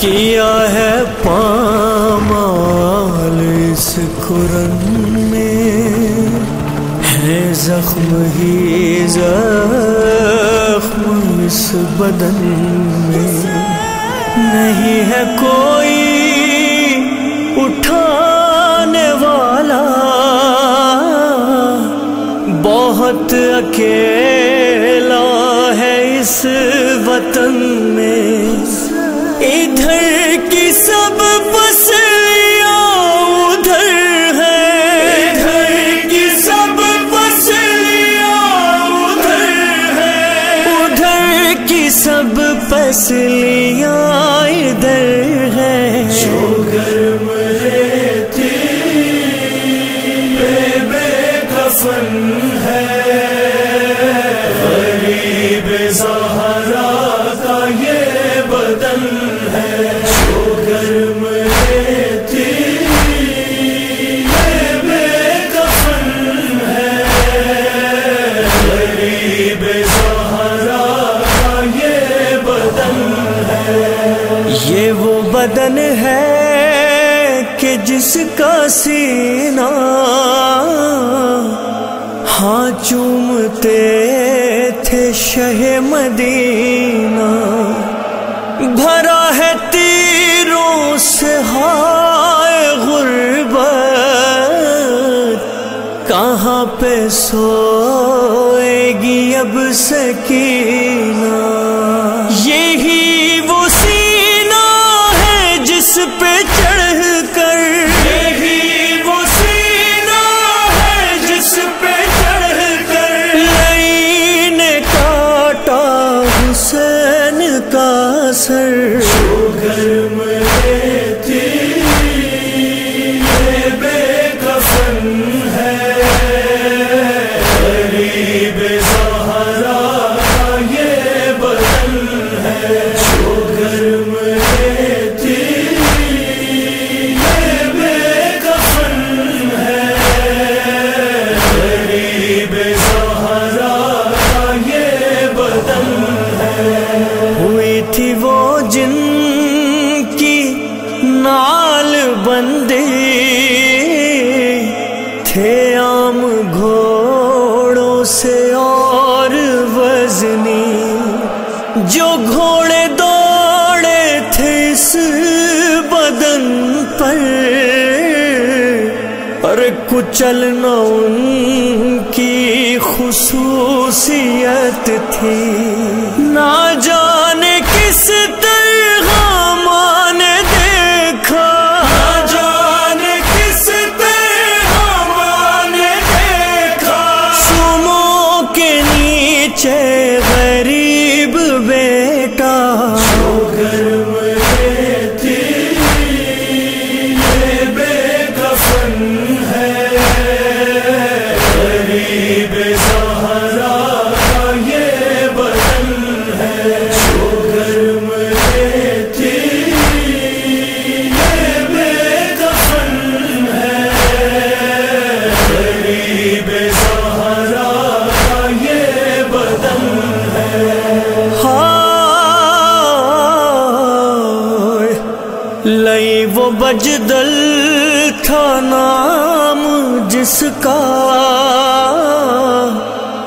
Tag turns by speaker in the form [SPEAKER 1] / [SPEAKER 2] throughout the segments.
[SPEAKER 1] کیا ہے؟ اس قرن میں ہے زخم ہی زخم اس بدن میں۔ نہیں ہے کوئی اٹھانے والا۔ بہت اکیلا ہے اس وطن پسلیاں ادھر ہیں جو گرم رہتی بے بے کفن ہے۔ غریب زہرا یہ وہ بدن ہے کہ جس کا سینہ ہاں چومتے تھے شہ مدینہ۔ بھرا ہے تیروں سے ہائے غربت۔ کہاں پہ سوئے گی اب سکینہ؟ جن کی نال بندی تھے عام گھوڑوں سے اور وزنی، جو گھوڑے دوڑے تھے اس بدن پر۔ اور کچلنا ان کی خصوصیت تھی۔ نہ جانے کس وہ بجدل تھا نام جس کا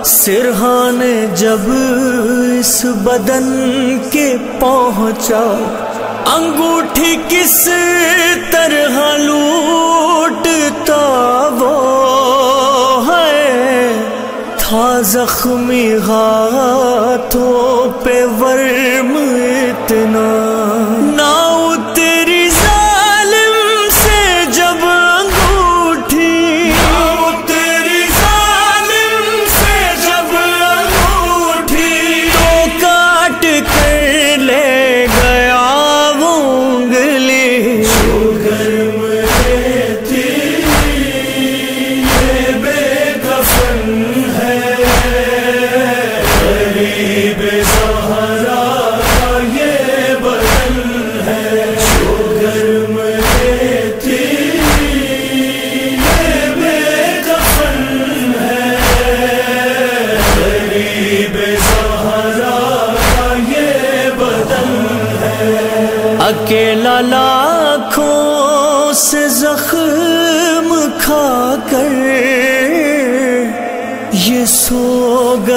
[SPEAKER 1] سرحان جب اس بدن کے پہنچا انگوٹھی کس طرح لوٹتا وہ ہے تھا زخمی ہاتھوں پہ ورم اتنا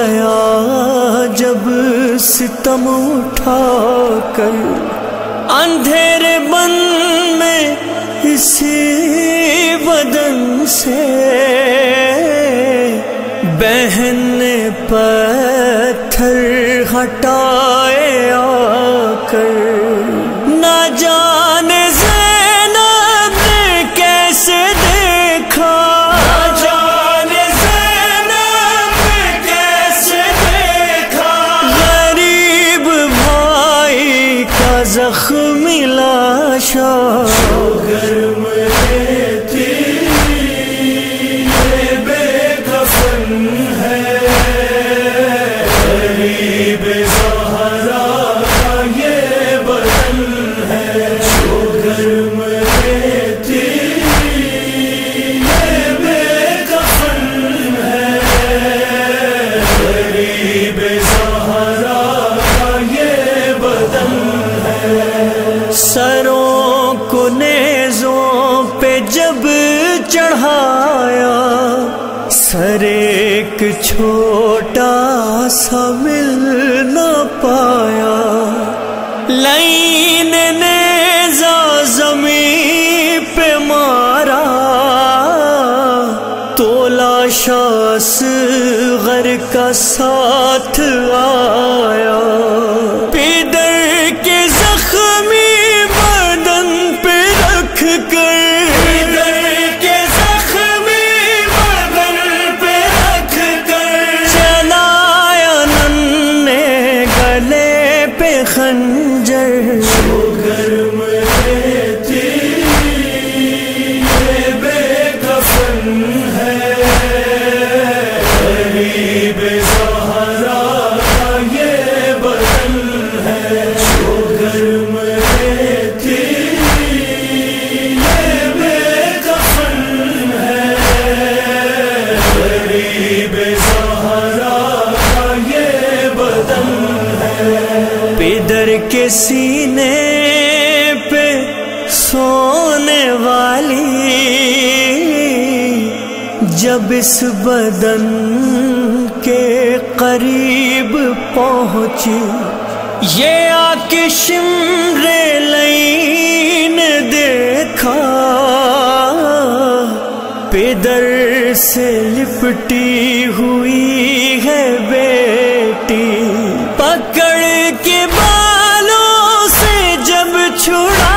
[SPEAKER 1] گیا جب ستم اٹھا کر اندھیرے بن میں اسی بدن سے بہن نے پتھر ہٹائے آ کر زخمی لاشا ایک چھوٹا سا مل نہ پایا۔ لائن نے زمین پہ مارا۔ تولا شاس غر کا ساتھ آیا کے سینے پہ سونے والی جب اس بدن کے قریب پہنچی، یہ آ لین دیکھا پیدر سے لپٹی ہوئی چھوڑا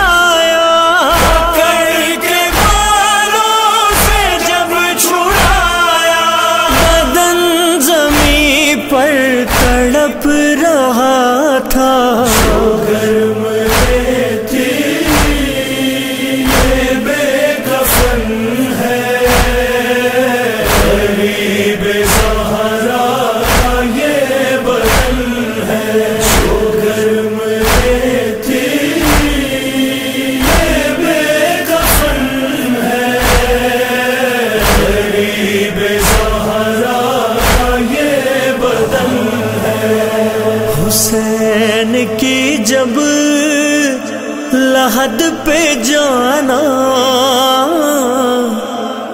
[SPEAKER 1] لحد پہ جانا،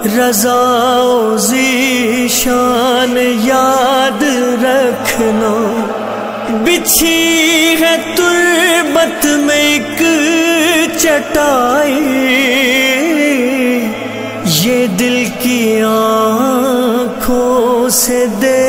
[SPEAKER 1] رضا شان یاد رکھنا۔ بچھی ہے تربت میں ایک چٹائی۔ یہ دل کی آنکھوں سے دے